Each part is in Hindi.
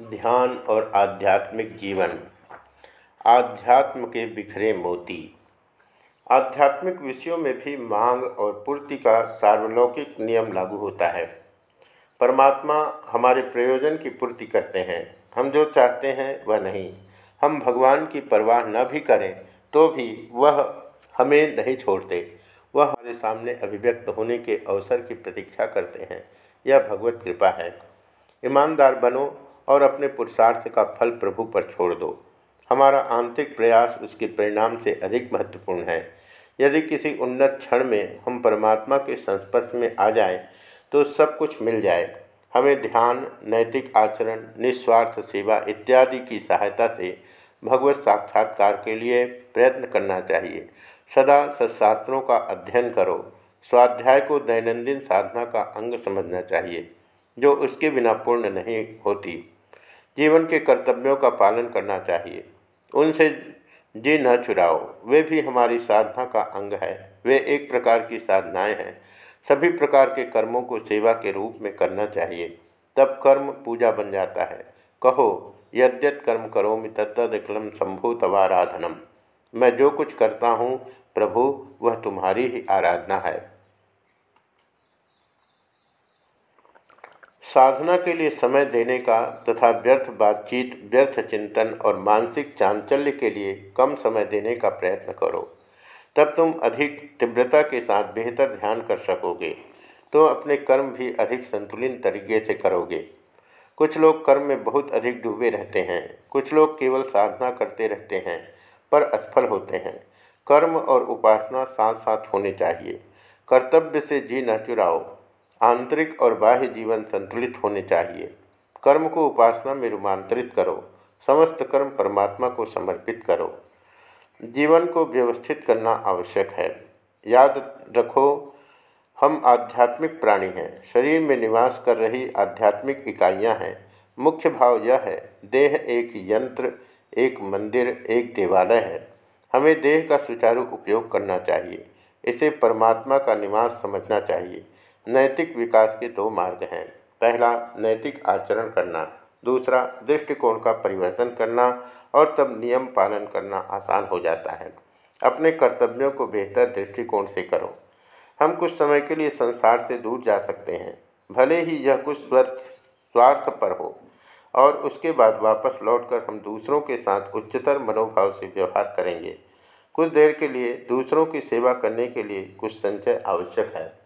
ध्यान और आध्यात्मिक जीवन। आध्यात्म के बिखरे मोती। आध्यात्मिक विषयों में भी मांग और पूर्ति का सार्वलौकिक नियम लागू होता है। परमात्मा हमारे प्रयोजन की पूर्ति करते हैं। हम जो चाहते हैं, वह नहीं। हम भगवान की परवाह न भी करें तो भी वह हमें नहीं छोड़ते। वह हमारे सामने अभिव्यक्त होने के अवसर की प्रतीक्षा करते हैं। यह भगवत कृपा है। ईमानदार बनो और अपने पुरुषार्थ का फल प्रभु पर छोड़ दो। हमारा आंतरिक प्रयास उसके परिणाम से अधिक महत्वपूर्ण है। यदि किसी उन्नत क्षण में हम परमात्मा के संस्पर्श में आ जाएँ, तो सब कुछ मिल जाए। हमें ध्यान नैतिक आचरण निस्वार्थ सेवा इत्यादि की सहायता से भगवत साक्षात्कार के लिए प्रयत्न करना चाहिए। सदा सत्शास्त्रों का अध्ययन करो। स्वाध्याय को दैनंदिन साधना का अंग समझना चाहिए जो उसके बिना पूर्ण नहीं होती। जीवन के कर्तव्यों का पालन करना चाहिए। उनसे जी न चुराओ वे भी हमारी साधना का अंग है। वे एक प्रकार की साधनाएँ हैं। सभी प्रकार के कर्मों को सेवा के रूप में करना चाहिए। तब कर्म पूजा बन जाता है। कहो, यद्यत कर्म करो तत्तकलम शंभु तवाराधनम मैं जो कुछ करता हूँ, प्रभु, वह तुम्हारी ही आराधना है। साधना के लिए समय देने का तथा व्यर्थ बातचीत, व्यर्थ चिंतन और मानसिक चांचल्य के लिए कम समय देने का प्रयत्न करो। तब तुम अधिक तीव्रता के साथ बेहतर ध्यान कर सकोगे। तो अपने कर्म भी अधिक संतुलित तरीके से करोगे। कुछ लोग कर्म में बहुत अधिक डूबे रहते हैं। कुछ लोग केवल साधना करते रहते हैं, पर असफल होते हैं। कर्म और उपासना साथ साथ होने चाहिए। कर्तव्य से जी न चुराओ। आंतरिक और बाह्य जीवन संतुलित होने चाहिए। कर्म को उपासना में रूपांतरित करो। समस्त कर्म परमात्मा को समर्पित करो। जीवन को व्यवस्थित करना आवश्यक है। याद रखो, हम आध्यात्मिक प्राणी हैं। शरीर में निवास कर रही आध्यात्मिक इकाइयाँ हैं। मुख्य भाव यह है, देह एक यंत्र, एक मंदिर, एक देवालय है। हमें देह का सुचारू उपयोग करना चाहिए। इसे परमात्मा का निवास समझना चाहिए। नैतिक विकास के दो मार्ग हैं। पहला, नैतिक आचरण करना। दूसरा, दृष्टिकोण का परिवर्तन करना और तब नियम पालन करना आसान हो जाता है। अपने कर्तव्यों को बेहतर दृष्टिकोण से करो। हम कुछ समय के लिए संसार से दूर जा सकते हैं। भले ही यह कुछ स्वर्थ, स्वार्थ पर हो और उसके बाद वापस लौटकर हम दूसरों के साथ उच्चतर मनोभाव से व्यवहार करेंगे। कुछ देर के लिए दूसरों की सेवा करने के लिए कुछ संचय आवश्यक है।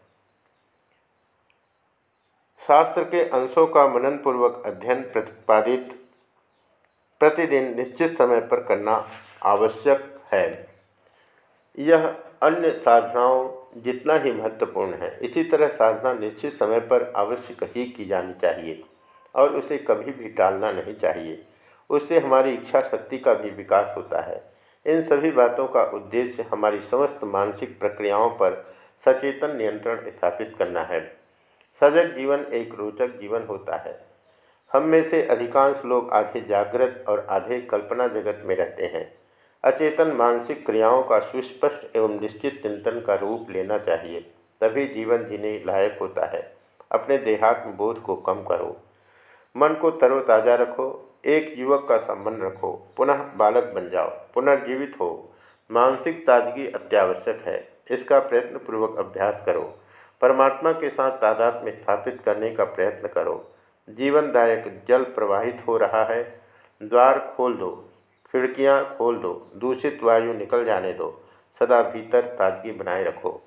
शास्त्र के अंशों का मननपूर्वक अध्ययन प्रतिपादित प्रतिदिन निश्चित समय पर करना आवश्यक है। यह अन्य साधनाओं जितना ही महत्वपूर्ण है, इसी तरह साधना निश्चित समय पर अवश्य ही की जानी चाहिए और उसे कभी भी टालना नहीं चाहिए। उससे हमारी इच्छा शक्ति का भी विकास होता है। इन सभी बातों का उद्देश्य हमारी समस्त मानसिक प्रक्रियाओं पर सचेतन नियंत्रण स्थापित करना है। सजग जीवन एक रोचक जीवन होता है। हम में से अधिकांश लोग आधे जागृत और आधे कल्पना जगत में रहते हैं। अचेतन मानसिक क्रियाओं का सुस्पष्ट एवं निश्चित चिंतन का रूप लेना चाहिए, तभी जीवन जीने लायक होता है। अपने देहात्म बोध को कम करो। मन को तरोताज़ा रखो, एक युवक का संबंध रखो, पुनः बालक बन जाओ, पुनर्जीवित हो। मानसिक ताजगी अत्यावश्यक है, इसका प्रयत्नपूर्वक अभ्यास करो। परमात्मा के साथ तादाद में स्थापित करने का प्रयत्न करो। जीवनदायक जल प्रवाहित हो रहा है। द्वार खोल दो, खिड़कियाँ खोल दो, दूषित वायु निकल जाने दो। सदा भीतर ताजगी बनाए रखो।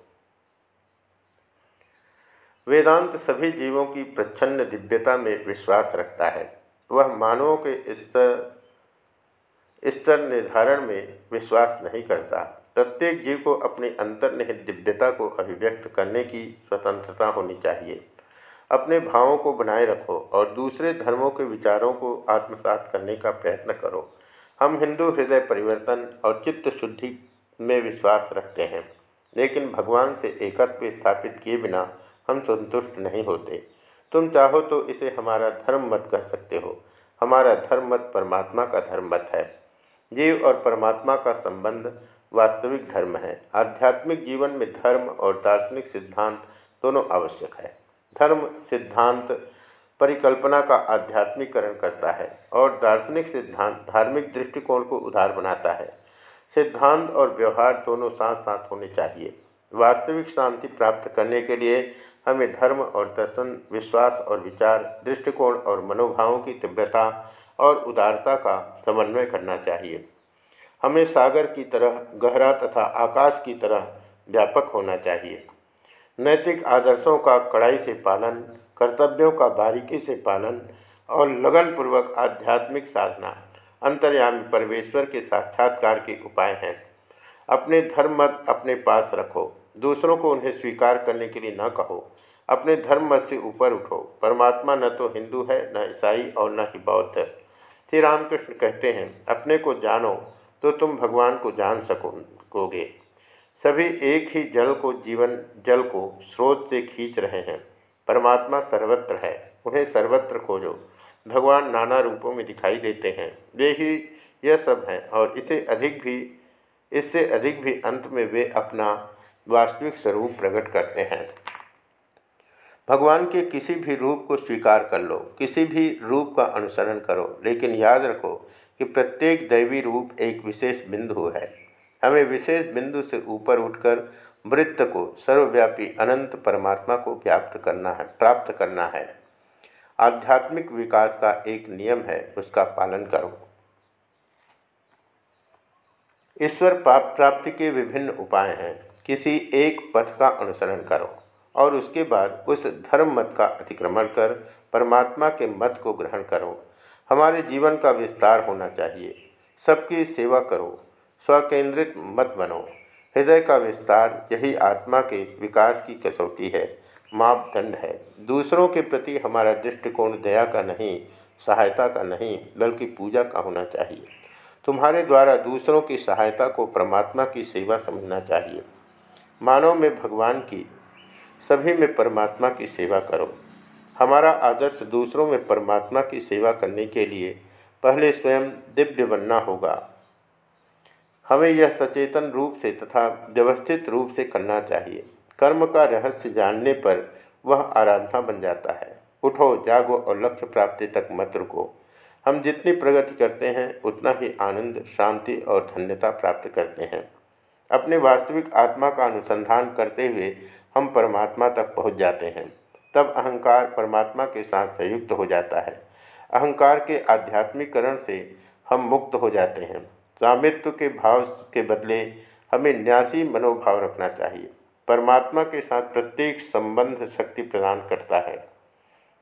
वेदांत सभी जीवों की प्रच्छन्न दिव्यता में विश्वास रखता है। वह मानवों के स्तर स्तर निर्धारण में विश्वास नहीं करता। प्रत्येक जीव को अपनी अंतर्निहित दिव्यता को अभिव्यक्त करने की स्वतंत्रता होनी चाहिए। अपने भावों को बनाए रखो और दूसरे धर्मों के विचारों को आत्मसात करने का प्रयत्न करो। हम हिंदू हृदय परिवर्तन और चित्त शुद्धि में विश्वास रखते हैं, लेकिन भगवान से एकत्व स्थापित किए बिना हम संतुष्ट नहीं होते। तुम चाहो तो इसे हमारा धर्म मत कह सकते हो। हमारा धर्म मत परमात्मा का धर्म मत है। जीव और परमात्मा का संबंध वास्तविक धर्म है। आध्यात्मिक जीवन में धर्म और दार्शनिक सिद्धांत दोनों आवश्यक है। धर्म सिद्धांत परिकल्पना का आध्यात्मिकरण करता है और दार्शनिक सिद्धांत धार्मिक दृष्टिकोण को उधार बनाता है। सिद्धांत और व्यवहार दोनों साथ साथ होने चाहिए। वास्तविक शांति प्राप्त करने के लिए हमें धर्म और दर्शन, विश्वास और विचार, दृष्टिकोण और मनोभावों की तीव्रता और उदारता का समन्वय करना चाहिए। हमें सागर की तरह, गहरा तथा आकाश की तरह व्यापक होना चाहिए। नैतिक आदर्शों का कड़ाई से पालन, कर्तव्यों का बारीकी से पालन और लगनपूर्वक आध्यात्मिक साधना अंतर्यामी परमेश्वर के साक्षात्कार के उपाय हैं। अपने धर्म मत अपने पास रखो, दूसरों को उन्हें स्वीकार करने के लिए न कहो, अपने धर्म मत से ऊपर उठो। परमात्मा न तो हिंदू है, न ईसाई और न ही बौद्ध। श्री रामकृष्ण कहते हैं, अपने को जानो तो तुम भगवान को जान सकोगे। सभी एक ही जल को जीवन, जल को स्रोत से खींच रहे हैं। परमात्मा सर्वत्र है, उन्हें सर्वत्र खोजो। भगवान नाना रूपों में दिखाई देते हैं। वे ही यह सब हैं और इसे अधिक भी, इससे अधिक भी अंत में वे अपना वास्तविक स्वरूप प्रकट करते हैं। भगवान के किसी भी रूप को स्वीकार कर लो, किसी भी रूप का अनुसरण करो, लेकिन याद रखो कि प्रत्येक दैवी रूप एक विशेष बिंदु है। हमें विशेष बिंदु से ऊपर उठकर वृत्त को, सर्वव्यापी अनंत परमात्मा को व्याप्त करना है, प्राप्त करना है। आध्यात्मिक विकास का एक नियम है, उसका पालन करो। ईश्वर प्राप्ति के विभिन्न उपाय हैं। किसी एक पथ का अनुसरण करो और उसके बाद उस धर्म मत का अतिक्रमण कर परमात्मा के मत को ग्रहण करो। हमारे जीवन का विस्तार होना चाहिए। सबकी सेवा करो, स्वकेंद्रित मत बनो। हृदय का विस्तार यही आत्मा के विकास की कसौटी है, मापदंड है। दूसरों के प्रति हमारा दृष्टिकोण दया का नहीं, सहायता का नहीं, बल्कि पूजा का होना चाहिए। तुम्हारे द्वारा दूसरों की सहायता को परमात्मा की सेवा समझना चाहिए। मानव में भगवान की, सभी में परमात्मा की सेवा करो। हमारा आदर्श दूसरों में परमात्मा की सेवा करने के लिए पहले स्वयं दिव्य बनना होगा। हमें यह सचेतन रूप से तथा व्यवस्थित रूप से करना चाहिए। कर्म का रहस्य जानने पर वह आराधना बन जाता है। उठो, जागो और लक्ष्य प्राप्ति तक मत रुको। हम जितनी प्रगति करते हैं, उतना ही आनंद, शांति और धन्यता प्राप्त करते हैं। अपने वास्तविक आत्मा का अनुसंधान करते हुए हम परमात्मा तक पहुँच जाते हैं। तब अहंकार परमात्मा के साथ संयुक्त हो जाता है। अहंकार के आध्यात्मिकरण से हम मुक्त हो जाते हैं। स्वामित्व के भाव के बदले हमें न्यासी मनोभाव रखना चाहिए। परमात्मा के साथ प्रत्येक संबंध शक्ति प्रदान करता है।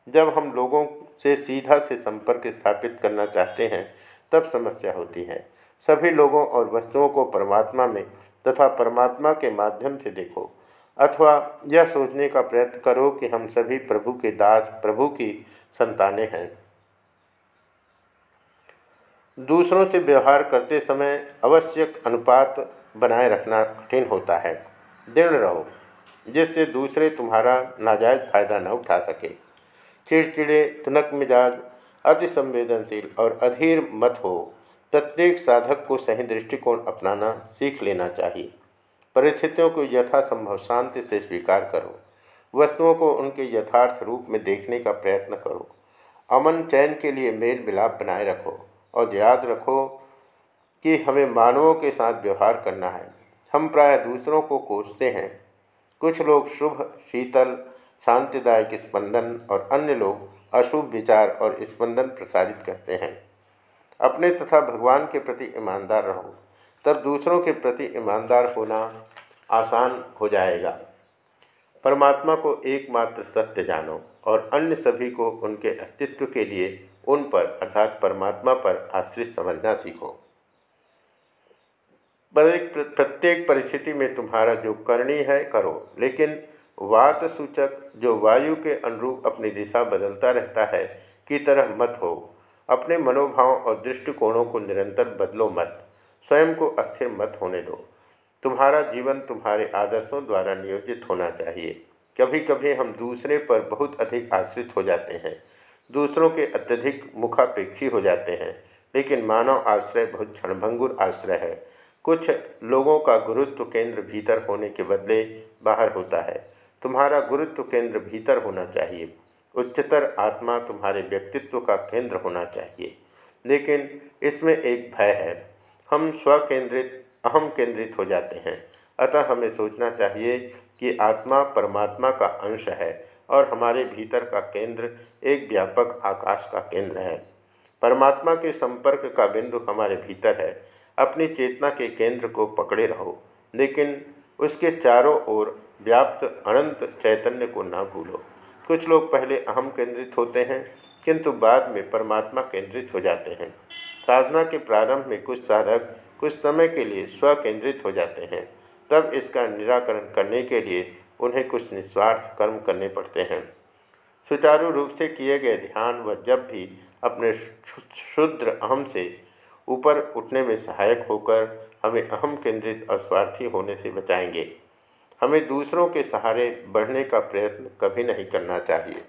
जब हम लोगों से सीधा से संपर्क स्थापित करना चाहते हैं, तब समस्या होती है। सभी लोगों और वस्तुओं को परमात्मा में तथा परमात्मा के माध्यम से देखो। अथवा यह सोचने का प्रयत्न करो कि हम सभी प्रभु के दास, प्रभु की संतानें हैं। दूसरों से व्यवहार करते समय आवश्यक अनुपात बनाए रखना कठिन होता है। दृढ़ रहो, जिससे दूसरे तुम्हारा नाजायज फ़ायदा न ना उठा सके। चिड़चिड़े तुनक मिजाज अति संवेदनशील और अधीर मत हो। प्रत्येक साधक को सही दृष्टिकोण अपनाना सीख लेना चाहिए। परिस्थितियों को यथासंभव शांति से स्वीकार करो। वस्तुओं को उनके यथार्थ रूप में देखने का प्रयत्न करो। अमन चैन के लिए मेल मिलाप बनाए रखो और याद रखो कि हमें मानवों के साथ व्यवहार करना है। हम प्राय दूसरों को कोसते हैं। कुछ लोग शुभ, शीतल, शांतिदायक स्पंदन और अन्य लोग अशुभ विचार और स्पंदन प्रसारित करते हैं। अपने तथा भगवान के प्रति ईमानदार रहो। तब दूसरों के प्रति ईमानदार होना आसान हो जाएगा। परमात्मा को एकमात्र सत्य जानो और अन्य सभी को उनके अस्तित्व के लिए उन पर, अर्थात परमात्मा पर आश्रित समझना सीखो। प्रत्येक परिस्थिति में तुम्हारा जो करनी है, करो। लेकिन वात सूचक जो वायु के अनुरूप अपनी दिशा बदलता रहता है, की तरह मत हो। अपने मनोभाव और दृष्टिकोणों को निरंतर बदलो मत। स्वयं को अस्थिर मत होने दो। तुम्हारा जीवन तुम्हारे आदर्शों द्वारा नियोजित होना चाहिए। कभी कभी हम दूसरे पर बहुत अधिक आश्रित हो जाते हैं। दूसरों के अत्यधिक मुखापेक्षी हो जाते हैं। लेकिन मानव आश्रय बहुत क्षणभंगुर आश्रय है। कुछ लोगों का गुरुत्व केंद्र भीतर होने के बदले बाहर होता है। तुम्हारा गुरुत्व केंद्र भीतर होना चाहिए। उच्चतर आत्मा तुम्हारे व्यक्तित्व का केंद्र होना चाहिए। लेकिन इसमें एक भय है। हम स्वकेंद्रित अहम केंद्रित हो जाते हैं। अतः हमें सोचना चाहिए कि आत्मा परमात्मा का अंश है और हमारे भीतर का केंद्र एक व्यापक आकाश का केंद्र है। परमात्मा के संपर्क का बिंदु हमारे भीतर है। अपनी चेतना के केंद्र को पकड़े रहो, लेकिन उसके चारों ओर व्याप्त अनंत चैतन्य को ना भूलो। कुछ लोग पहले अहम केंद्रित होते हैं, किंतु बाद में परमात्मा केंद्रित हो जाते हैं। साधना के प्रारंभ में कुछ साधक कुछ समय के लिए स्व केंद्रित हो जाते हैं। तब इसका निराकरण करने के लिए उन्हें कुछ निस्वार्थ कर्म करने पड़ते हैं। सुचारू रूप से किए गए ध्यान व जब भी अपने शुद्र अहम से ऊपर उठने में सहायक होकर हमें अहम केंद्रित और स्वार्थी होने से बचाएँगे। हमें दूसरों के सहारे बढ़ने का प्रयत्न कभी नहीं करना चाहिए।